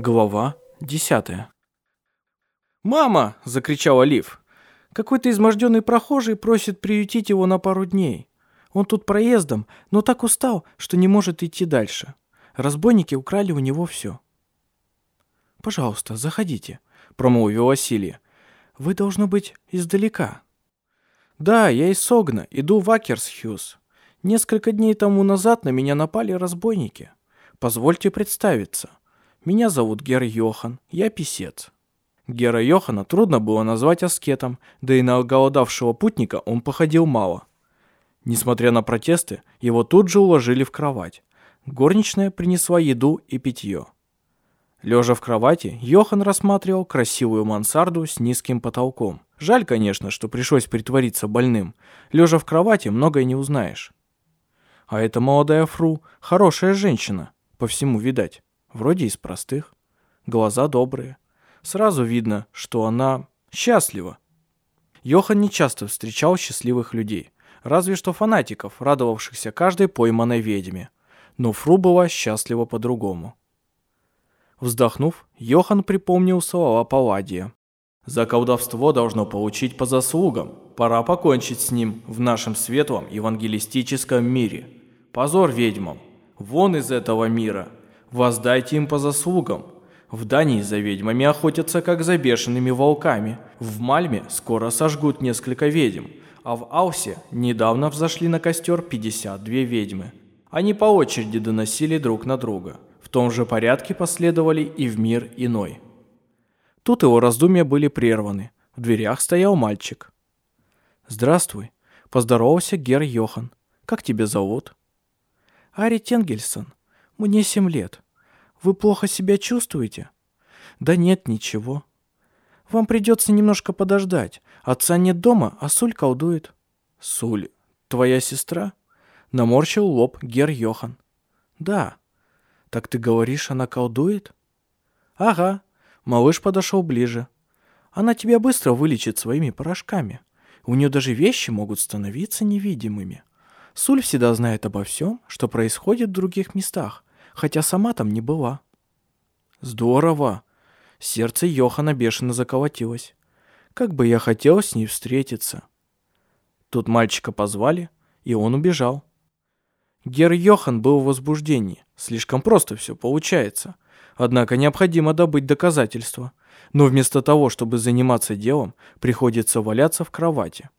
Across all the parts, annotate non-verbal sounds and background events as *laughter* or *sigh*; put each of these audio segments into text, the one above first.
Глава 10 «Мама!» – закричал Олив. «Какой-то изможденный прохожий просит приютить его на пару дней. Он тут проездом, но так устал, что не может идти дальше. Разбойники украли у него все». «Пожалуйста, заходите», – промолвил Василий. «Вы, должно быть, издалека». «Да, я из Согна, иду в Акерсхюз. Несколько дней тому назад на меня напали разбойники. Позвольте представиться. Меня зовут Гер Йохан, я писец». Гера Йохана трудно было назвать аскетом, да и на голодавшего путника он походил мало. Несмотря на протесты, его тут же уложили в кровать. Горничная принесла еду и питье. Лежа в кровати, Йохан рассматривал красивую мансарду с низким потолком. Жаль, конечно, что пришлось притвориться больным. Лежа в кровати, многое не узнаешь. А эта молодая фру – хорошая женщина, по всему видать. Вроде из простых. Глаза добрые. Сразу видно, что она счастлива. Йохан не часто встречал счастливых людей. Разве что фанатиков, радовавшихся каждой пойманной ведьме. Но Фру была счастлива по-другому. Вздохнув, Йохан припомнил слова Палладия. «За колдовство должно получить по заслугам. Пора покончить с ним в нашем светлом евангелистическом мире. Позор ведьмам! Вон из этого мира! Воздайте им по заслугам. В Дании за ведьмами охотятся, как за бешеными волками. В Мальме скоро сожгут несколько ведьм, а в Аусе недавно взошли на костер 52 ведьмы. Они по очереди доносили друг на друга. В том же порядке последовали и в мир иной. Тут его раздумья были прерваны. В дверях стоял мальчик. «Здравствуй», – поздоровался Гер Йохан. «Как тебя зовут?» «Ари Тенгельсон», мне семь лет. Вы плохо себя чувствуете? Да нет, ничего. Вам придется немножко подождать. Отца нет дома, а Суль колдует. Суль, твоя сестра? Наморщил лоб Гер Йохан. Да. Так ты говоришь, она колдует? Ага. Малыш подошел ближе. Она тебя быстро вылечит своими порошками. У нее даже вещи могут становиться невидимыми. Суль всегда знает обо всем, что происходит в других местах, хотя сама там не была. Здорово. Сердце Йохана бешено заколотилось. Как бы я хотел с ней встретиться. Тут мальчика позвали, и он убежал. Гер Йохан был в возбуждении. Слишком просто все получается. Однако необходимо добыть доказательства. Но вместо того, чтобы заниматься делом, приходится валяться в кровати.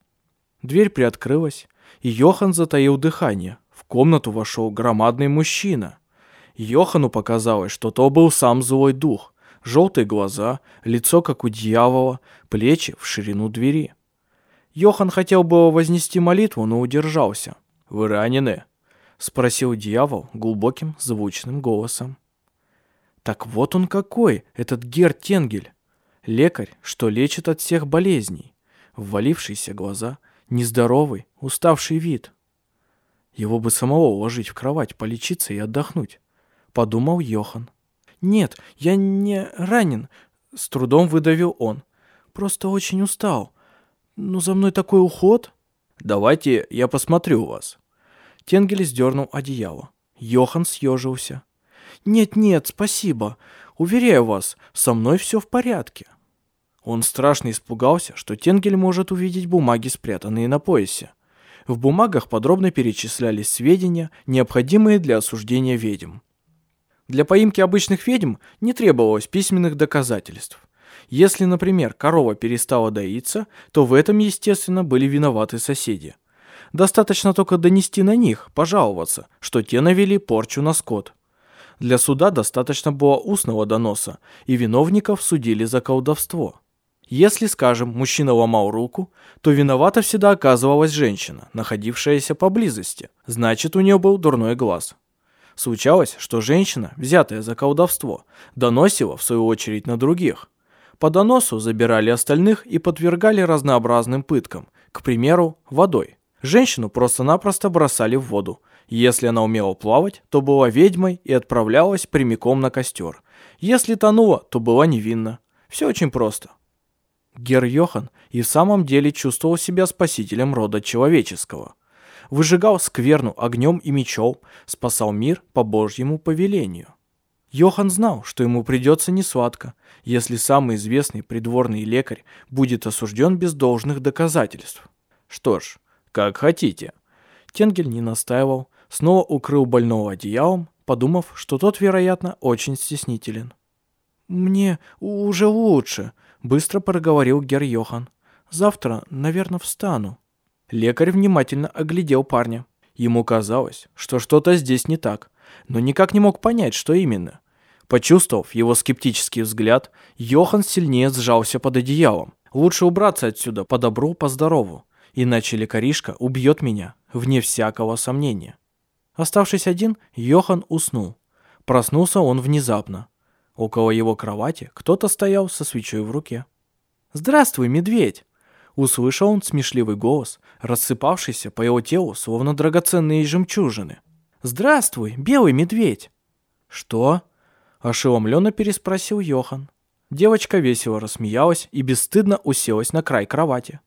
Дверь приоткрылась, и Йохан затаил дыхание. В комнату вошел громадный мужчина. Йохану показалось, что то был сам злой дух. Желтые глаза, лицо как у дьявола, плечи в ширину двери. Йохан хотел было вознести молитву, но удержался. «Вы ранены?» — спросил дьявол глубоким звучным голосом. «Так вот он какой, этот Герт Тенгель! Лекарь, что лечит от всех болезней. Ввалившиеся глаза, нездоровый, уставший вид. Его бы самого уложить в кровать, полечиться и отдохнуть подумал Йохан. «Нет, я не ранен», — с трудом выдавил он. «Просто очень устал. Ну, за мной такой уход». «Давайте я посмотрю вас». Тенгель сдернул одеяло. Йохан съежился. «Нет-нет, спасибо. Уверяю вас, со мной все в порядке». Он страшно испугался, что Тенгель может увидеть бумаги, спрятанные на поясе. В бумагах подробно перечислялись сведения, необходимые для осуждения ведьм. Для поимки обычных ведьм не требовалось письменных доказательств. Если, например, корова перестала доиться, то в этом, естественно, были виноваты соседи. Достаточно только донести на них, пожаловаться, что те навели порчу на скот. Для суда достаточно было устного доноса, и виновников судили за колдовство. Если, скажем, мужчина ломал руку, то виновата всегда оказывалась женщина, находившаяся поблизости, значит, у нее был дурной глаз. Случалось, что женщина, взятая за колдовство, доносила, в свою очередь, на других. По доносу забирали остальных и подвергали разнообразным пыткам, к примеру, водой. Женщину просто-напросто бросали в воду. Если она умела плавать, то была ведьмой и отправлялась прямиком на костер. Если тонула, то была невинна. Все очень просто. Гер Йохан и в самом деле чувствовал себя спасителем рода человеческого выжигал скверну огнем и мечом, спасал мир по Божьему повелению. Йохан знал, что ему придется несладко, если самый известный придворный лекарь будет осужден без должных доказательств. Что ж, как хотите. Тенгель не настаивал, снова укрыл больного одеялом, подумав, что тот, вероятно, очень стеснителен. «Мне уже лучше», — быстро проговорил Гер Йохан. «Завтра, наверное, встану». Лекарь внимательно оглядел парня. Ему казалось, что что-то здесь не так, но никак не мог понять, что именно. Почувствовав его скептический взгляд, Йохан сильнее сжался под одеялом. «Лучше убраться отсюда по добру, по здорову, иначе лекаришка убьет меня, вне всякого сомнения». Оставшись один, Йохан уснул. Проснулся он внезапно. Около его кровати кто-то стоял со свечой в руке. «Здравствуй, медведь!» Услышал он смешливый голос, рассыпавшийся по его телу, словно драгоценные жемчужины. «Здравствуй, белый медведь!» «Что?» – ошеломленно переспросил Йохан. Девочка весело рассмеялась и бесстыдно уселась на край кровати.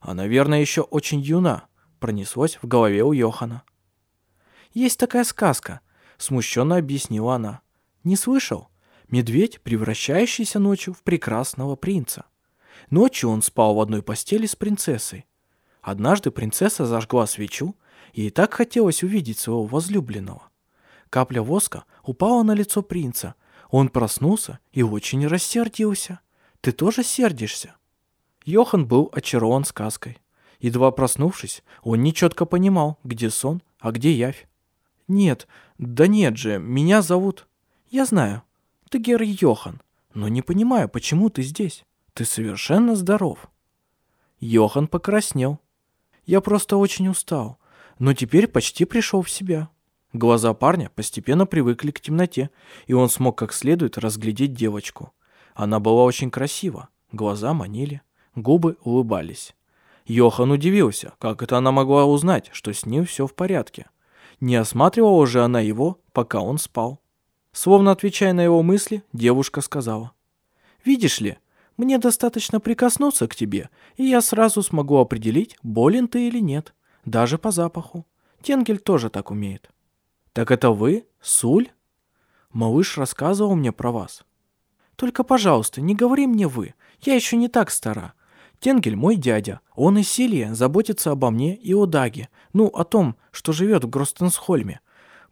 «А, наверное, еще очень юна», – пронеслось в голове у Йохана. «Есть такая сказка», – смущенно объяснила она. «Не слышал? Медведь, превращающийся ночью в прекрасного принца. Ночью он спал в одной постели с принцессой. Однажды принцесса зажгла свечу, Ей так хотелось увидеть своего возлюбленного. Капля воска упала на лицо принца. Он проснулся и очень рассердился. Ты тоже сердишься? Йохан был очарован сказкой. Едва проснувшись, он нечетко понимал, где сон, а где явь. «Нет, да нет же, меня зовут...» «Я знаю, ты Гер Йохан, но не понимаю, почему ты здесь. Ты совершенно здоров». Йохан покраснел. «Я просто очень устал но теперь почти пришел в себя. Глаза парня постепенно привыкли к темноте, и он смог как следует разглядеть девочку. Она была очень красива, глаза манили, губы улыбались. Йохан удивился, как это она могла узнать, что с ним все в порядке. Не осматривала же она его, пока он спал. Словно отвечая на его мысли, девушка сказала. «Видишь ли, мне достаточно прикоснуться к тебе, и я сразу смогу определить, болен ты или нет даже по запаху. Тенгель тоже так умеет. Так это вы, Суль? Малыш рассказывал мне про вас. Только, пожалуйста, не говори мне вы, я еще не так стара. Тенгель мой дядя, он и Силия заботится обо мне и о Даге, ну, о том, что живет в Гростенсхольме.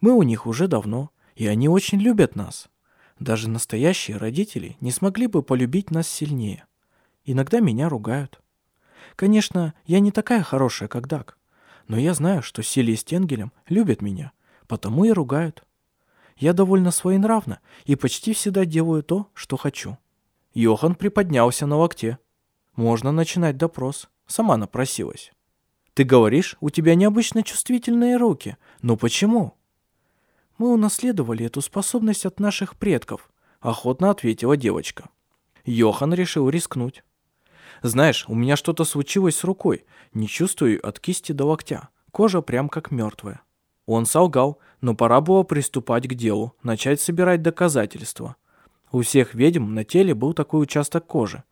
Мы у них уже давно, и они очень любят нас. Даже настоящие родители не смогли бы полюбить нас сильнее. Иногда меня ругают. Конечно, я не такая хорошая, как Даг. Но я знаю, что Силия с Тенгелем любят меня, потому и ругают. Я довольно своенравна и почти всегда делаю то, что хочу. Йохан приподнялся на локте. Можно начинать допрос. Сама напросилась. Ты говоришь, у тебя необычно чувствительные руки. Но почему? Мы унаследовали эту способность от наших предков, охотно ответила девочка. Йохан решил рискнуть. Знаешь, у меня что-то случилось с рукой. Не чувствую от кисти до локтя. Кожа прям как мертвая. Он солгал, но пора было приступать к делу, начать собирать доказательства. У всех ведьм на теле был такой участок кожи.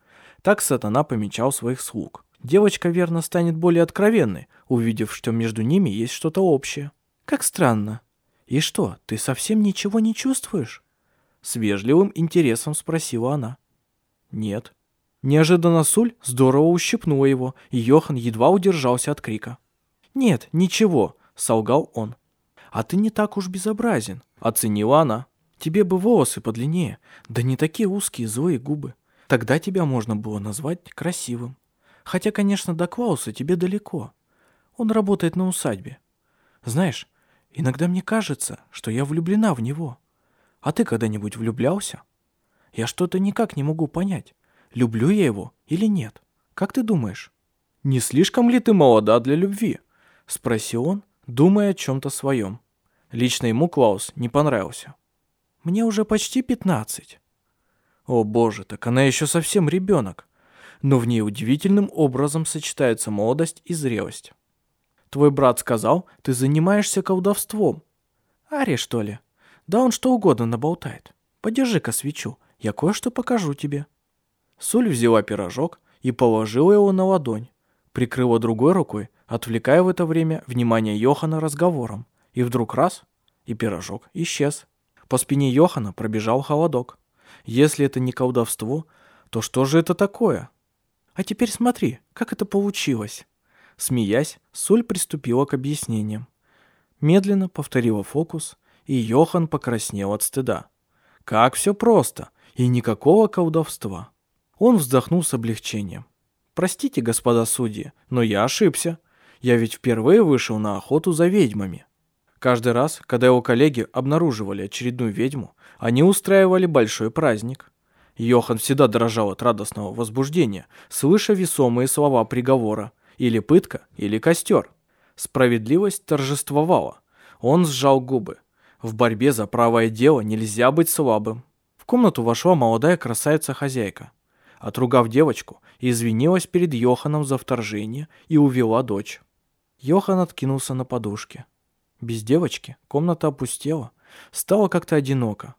Так сатана помечал своих слуг. Девочка верно станет более откровенной, увидев, что между ними есть что-то общее. Как странно. И что, ты совсем ничего не чувствуешь? С вежливым интересом спросила она. Нет. Неожиданно Суль здорово ущипнула его, и Йохан едва удержался от крика. «Нет, ничего», — солгал он. «А ты не так уж безобразен», — оценила она. «Тебе бы волосы подлиннее, да не такие узкие злые губы. Тогда тебя можно было назвать красивым. Хотя, конечно, до Клауса тебе далеко. Он работает на усадьбе. Знаешь, иногда мне кажется, что я влюблена в него. А ты когда-нибудь влюблялся? Я что-то никак не могу понять люблю я его или нет. Как ты думаешь? Не слишком ли ты молода для любви? Спросил он, думая о чем-то своем. Лично ему Клаус не понравился. Мне уже почти пятнадцать. О боже, так она еще совсем ребенок. Но в ней удивительным образом сочетаются молодость и зрелость. Твой брат сказал, ты занимаешься колдовством. Ари, что ли? Да он что угодно наболтает. Подержи-ка свечу, я кое-что покажу тебе. Соль взяла пирожок и положила его на ладонь, прикрыла другой рукой, отвлекая в это время внимание Йохана разговором. И вдруг раз, и пирожок исчез. По спине Йохана пробежал холодок. Если это не колдовство, то что же это такое? А теперь смотри, как это получилось. Смеясь, Суль приступила к объяснениям. Медленно повторила фокус, и Йохан покраснел от стыда. Как все просто, и никакого колдовства. Он вздохнул с облегчением. Простите, господа судьи, но я ошибся. Я ведь впервые вышел на охоту за ведьмами. Каждый раз, когда его коллеги обнаруживали очередную ведьму, они устраивали большой праздник. Йохан всегда дрожал от радостного возбуждения, слыша весомые слова приговора или пытка, или костер. Справедливость торжествовала. Он сжал губы. В борьбе за правое дело нельзя быть слабым. В комнату вошла молодая красавица-хозяйка. Отругав девочку, извинилась перед Йоханом за вторжение и увела дочь. Йохан откинулся на подушке. Без девочки комната опустела, стало как-то одиноко.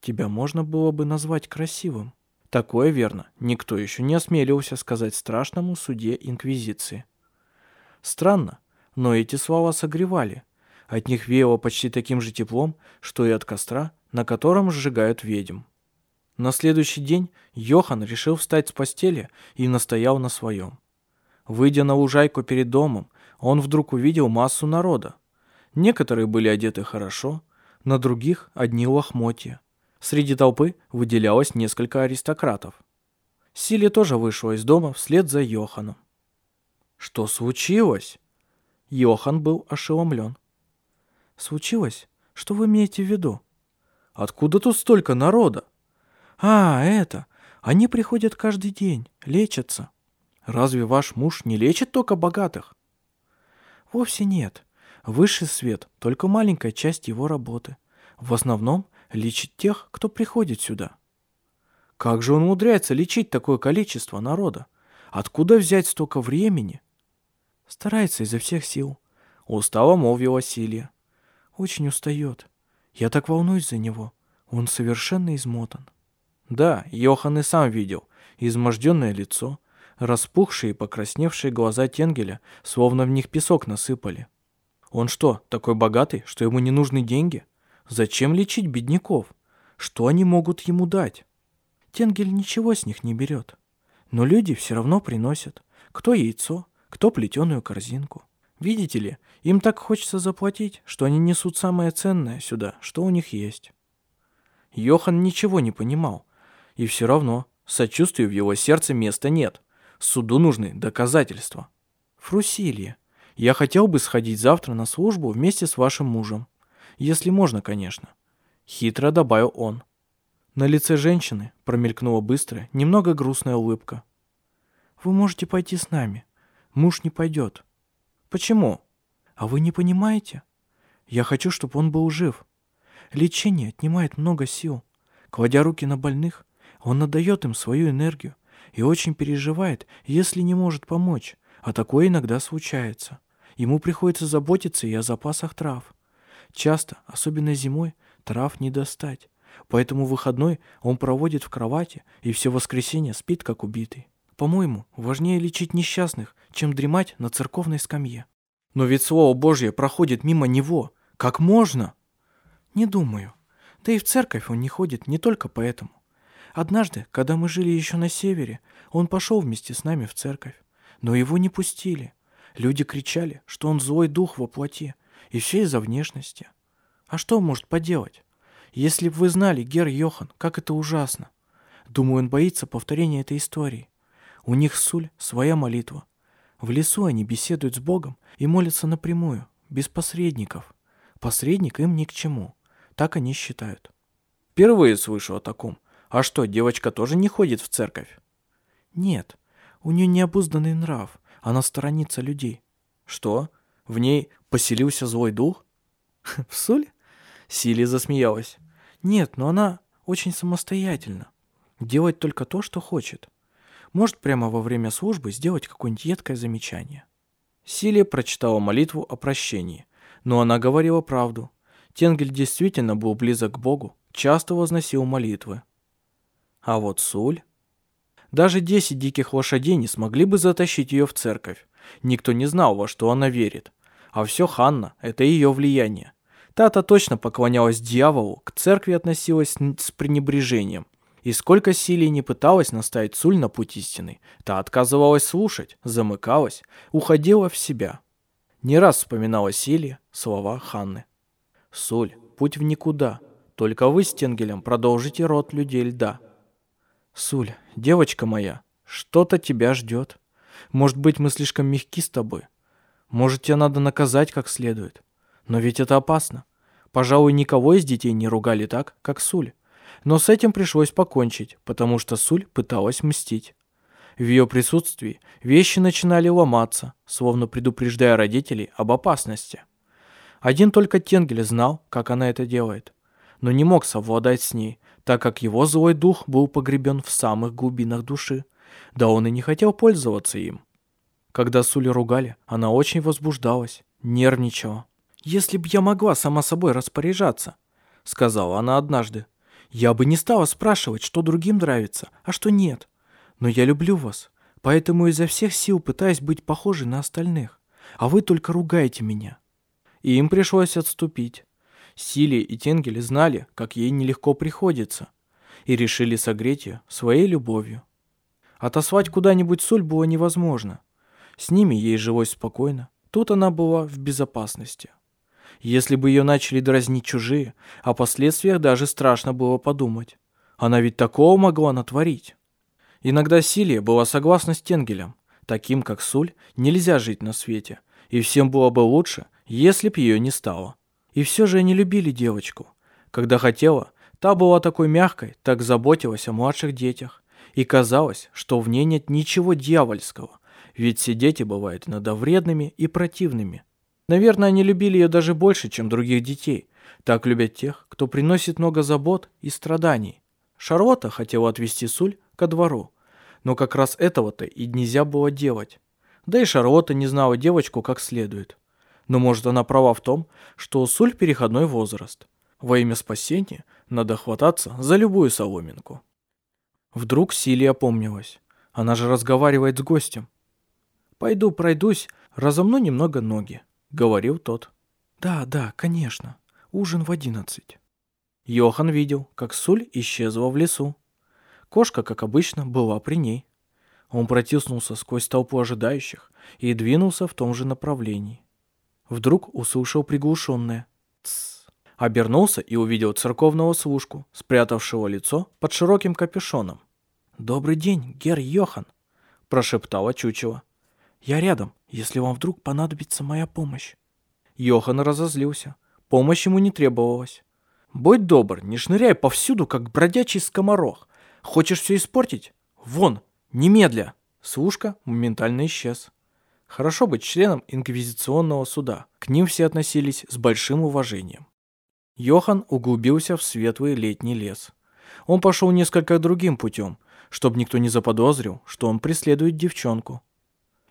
Тебя можно было бы назвать красивым. Такое верно, никто еще не осмеливался сказать страшному суде Инквизиции. Странно, но эти слова согревали. От них веяло почти таким же теплом, что и от костра, на котором сжигают ведьм. На следующий день Йохан решил встать с постели и настоял на своем. Выйдя на лужайку перед домом, он вдруг увидел массу народа. Некоторые были одеты хорошо, на других одни лохмотья. Среди толпы выделялось несколько аристократов. Сили тоже вышла из дома вслед за Йоханом. «Что случилось?» Йохан был ошеломлен. «Случилось? Что вы имеете в виду?» «Откуда тут столько народа?» «А, это! Они приходят каждый день, лечатся». «Разве ваш муж не лечит только богатых?» Вовсе нет. Высший свет – только маленькая часть его работы. В основном лечит тех, кто приходит сюда. Как же он умудряется лечить такое количество народа? Откуда взять столько времени? Старается изо всех сил. Устало молвила Силия. Очень устает. Я так волнуюсь за него. Он совершенно измотан. Да, Йохан и сам видел. Изможденное лицо, Распухшие и покрасневшие глаза Тенгеля, словно в них песок насыпали. Он что, такой богатый, что ему не нужны деньги? Зачем лечить бедняков? Что они могут ему дать? Тенгель ничего с них не берет. Но люди все равно приносят. Кто яйцо, кто плетеную корзинку. Видите ли, им так хочется заплатить, что они несут самое ценное сюда, что у них есть. Йохан ничего не понимал. И все равно сочувствию в его сердце места нет. Суду нужны доказательства. Фрусилья, я хотел бы сходить завтра на службу вместе с вашим мужем. Если можно, конечно. Хитро добавил он. На лице женщины промелькнула быстрая, немного грустная улыбка. Вы можете пойти с нами. Муж не пойдет. Почему? А вы не понимаете? Я хочу, чтобы он был жив. Лечение отнимает много сил. Кладя руки на больных, он отдает им свою энергию, и очень переживает, если не может помочь, а такое иногда случается. Ему приходится заботиться и о запасах трав. Часто, особенно зимой, трав не достать, поэтому выходной он проводит в кровати и все воскресенье спит как убитый. По-моему, важнее лечить несчастных, чем дремать на церковной скамье. Но ведь Слово Божье проходит мимо него. Как можно? Не думаю. Да и в церковь он не ходит не только поэтому. Однажды, когда мы жили еще на севере, он пошел вместе с нами в церковь. Но его не пустили. Люди кричали, что он злой дух во плоти, и все из-за внешности. А что он может поделать? Если бы вы знали, Гер Йохан, как это ужасно. Думаю, он боится повторения этой истории. У них Суль своя молитва. В лесу они беседуют с Богом и молятся напрямую, без посредников. Посредник им ни к чему. Так они считают. Впервые слышу о таком. А что, девочка тоже не ходит в церковь? Нет, у нее необузданный нрав. Она сторонится людей. Что? В ней поселился злой дух? *laughs* В Суле? Сили засмеялась. Нет, но она очень самостоятельна. Делает только то, что хочет. Может прямо во время службы сделать какое-нибудь едкое замечание. Силия прочитала молитву о прощении, но она говорила правду. Тенгель действительно был близок к Богу, часто возносил молитвы. А вот Суль... Даже десять диких лошадей не смогли бы затащить ее в церковь. Никто не знал, во что она верит. А все Ханна – это ее влияние. Та-то точно поклонялась дьяволу, к церкви относилась с пренебрежением. И сколько Силии не пыталась наставить Суль на путь истины, та отказывалась слушать, замыкалась, уходила в себя. Не раз вспоминала Силия слова Ханны. «Суль, путь в никуда. Только вы с Тенгелем продолжите род людей льда». «Суль, девочка моя, что-то тебя ждет. Может быть, мы слишком мягки с тобой. Может, тебя надо наказать как следует. Но ведь это опасно. Пожалуй, никого из детей не ругали так, как Суль. Но с этим пришлось покончить, потому что Суль пыталась мстить. В ее присутствии вещи начинали ломаться, словно предупреждая родителей об опасности. Один только Тенгель знал, как она это делает, но не мог совладать с ней, так как его злой дух был погребен в самых глубинах души, да он и не хотел пользоваться им. Когда Сули ругали, она очень возбуждалась, нервничала. «Если б я могла сама собой распоряжаться», — сказала она однажды, я бы не стала спрашивать, что другим нравится, а что нет. Но я люблю вас, поэтому изо всех сил пытаюсь быть похожей на остальных. А вы только ругаете меня. И им пришлось отступить. Сили и Тенгель знали, как ей нелегко приходится, и решили согреть ее своей любовью. Отослать куда-нибудь соль было невозможно. С ними ей жилось спокойно. Тут она была в безопасности. Если бы ее начали дразнить чужие, о последствиях даже страшно было подумать. Она ведь такого могла натворить. Иногда Силия была согласна с Тенгелем. Таким, как Суль, нельзя жить на свете. И всем было бы лучше, если б ее не стало. И все же они любили девочку. Когда хотела, та была такой мягкой, так заботилась о младших детях. И казалось, что в ней нет ничего дьявольского, ведь все дети бывают иногда вредными и противными. Наверное, они любили ее даже больше, чем других детей. Так любят тех, кто приносит много забот и страданий. Шарлотта хотела отвезти Суль ко двору. Но как раз этого-то и нельзя было делать. Да и Шарлотта не знала девочку как следует. Но может она права в том, что Суль переходной возраст. Во имя спасения надо хвататься за любую соломинку. Вдруг Силия опомнилась. Она же разговаривает с гостем. «Пойду пройдусь, разомну немного ноги», говорил тот. «Да, да, конечно. Ужин в одиннадцать». Йохан видел, как Суль исчезла в лесу. Кошка, как обычно, была при ней. Он протиснулся сквозь толпу ожидающих и двинулся в том же направлении. Вдруг услышал приглушенное «Тссс». Обернулся и увидел церковного служку, спрятавшего лицо под широким капюшоном. «Добрый день, гер Йохан», – прошептала чучело. «Я рядом, если вам вдруг понадобится моя помощь». Йохан разозлился. Помощь ему не требовалась. «Будь добр, не шныряй повсюду, как бродячий скоморох. Хочешь все испортить? Вон, немедля!» Служка моментально исчез. Хорошо быть членом инквизиционного суда. К ним все относились с большим уважением. Йохан углубился в светлый летний лес. Он пошел несколько другим путем, чтобы никто не заподозрил, что он преследует девчонку.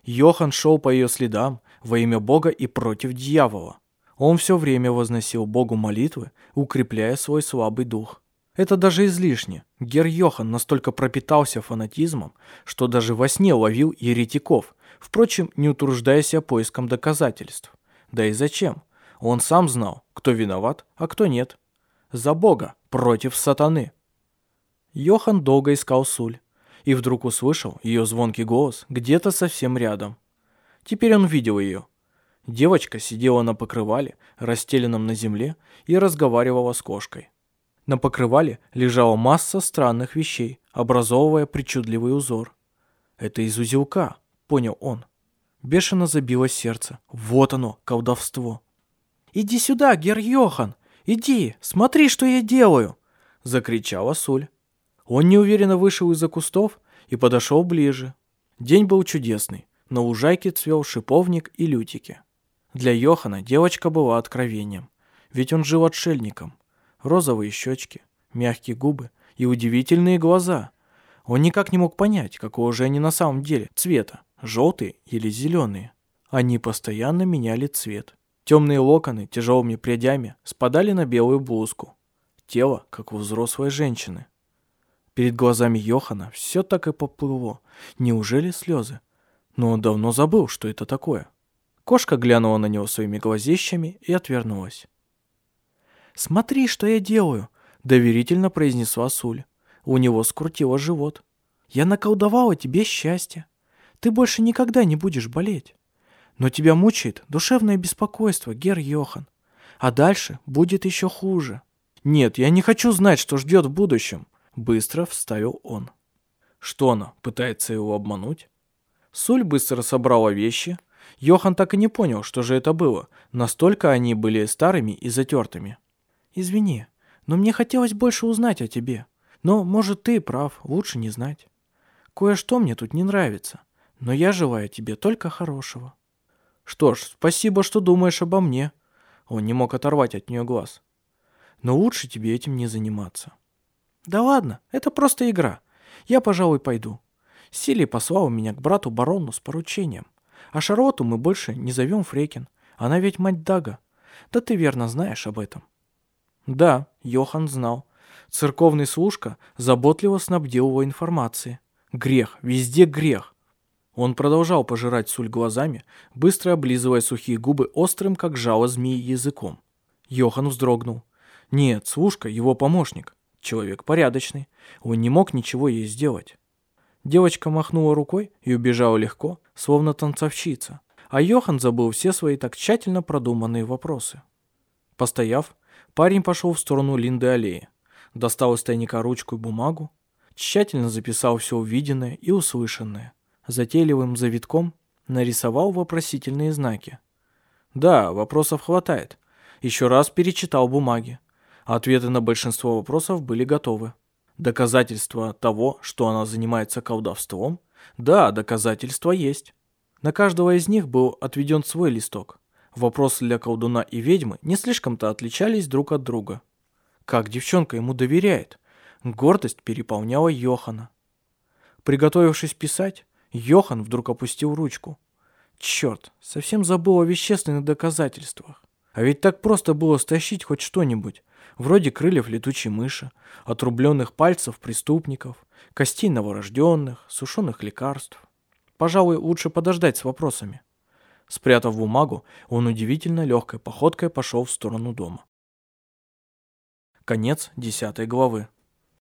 Йохан шел по ее следам во имя Бога и против дьявола. Он все время возносил Богу молитвы, укрепляя свой слабый дух. Это даже излишне. Гер Йохан настолько пропитался фанатизмом, что даже во сне ловил еретиков, впрочем, не утруждая себя поиском доказательств. Да и зачем? Он сам знал, кто виноват, а кто нет. За Бога против сатаны. Йохан долго искал Суль и вдруг услышал ее звонкий голос где-то совсем рядом. Теперь он видел ее. Девочка сидела на покрывале, расстеленном на земле, и разговаривала с кошкой. На покрывале лежала масса странных вещей, образовывая причудливый узор. «Это из узелка», — понял он. Бешено забилось сердце. Вот оно, колдовство. «Иди сюда, Гер Йохан! Иди, смотри, что я делаю!» — закричала Суль. Он неуверенно вышел из-за кустов и подошел ближе. День был чудесный. На лужайке цвел шиповник и лютики. Для Йохана девочка была откровением. Ведь он жил отшельником. Розовые щечки, мягкие губы и удивительные глаза. Он никак не мог понять, какого же они на самом деле цвета, желтые или зеленые. Они постоянно меняли цвет. Темные локоны тяжелыми прядями спадали на белую блузку. Тело, как у взрослой женщины. Перед глазами Йохана все так и поплыло. Неужели слезы? Но он давно забыл, что это такое. Кошка глянула на него своими глазищами и отвернулась. «Смотри, что я делаю!» — доверительно произнесла Суль. У него скрутило живот. «Я наколдовала тебе счастье. Ты больше никогда не будешь болеть. Но тебя мучает душевное беспокойство, Гер Йохан. А дальше будет еще хуже». «Нет, я не хочу знать, что ждет в будущем», — быстро вставил он. Что она, пытается его обмануть? Суль быстро собрала вещи. Йохан так и не понял, что же это было. Настолько они были старыми и затертыми. «Извини, но мне хотелось больше узнать о тебе. Но, может, ты прав, лучше не знать. Кое-что мне тут не нравится, но я желаю тебе только хорошего». «Что ж, спасибо, что думаешь обо мне». Он не мог оторвать от нее глаз. «Но лучше тебе этим не заниматься». «Да ладно, это просто игра. Я, пожалуй, пойду». Силий послал меня к брату барону с поручением. А Шарлотту мы больше не зовем Фрекин. Она ведь мать Дага. Да ты верно знаешь об этом. Да, Йохан знал. Церковный служка заботливо снабдил его информацией. Грех, везде грех. Он продолжал пожирать суль глазами, быстро облизывая сухие губы острым, как жало змеи, языком. Йохан вздрогнул. Нет, служка его помощник. Человек порядочный. Он не мог ничего ей сделать. Девочка махнула рукой и убежала легко, словно танцовщица. А Йохан забыл все свои так тщательно продуманные вопросы. Постояв, Парень пошел в сторону Линды аллеи, достал из тайника ручку и бумагу, тщательно записал все увиденное и услышанное, затейливым завитком нарисовал вопросительные знаки. Да, вопросов хватает. Еще раз перечитал бумаги. Ответы на большинство вопросов были готовы. Доказательства того, что она занимается колдовством? Да, доказательства есть. На каждого из них был отведен свой листок. Вопросы для колдуна и ведьмы не слишком-то отличались друг от друга. Как девчонка ему доверяет? Гордость переполняла Йохана. Приготовившись писать, Йохан вдруг опустил ручку. Черт, совсем забыл о вещественных доказательствах. А ведь так просто было стащить хоть что-нибудь, вроде крыльев летучей мыши, отрубленных пальцев преступников, костей новорожденных, сушеных лекарств. Пожалуй, лучше подождать с вопросами. Спрятав бумагу, он удивительно легкой походкой пошел в сторону дома. Конец десятой главы.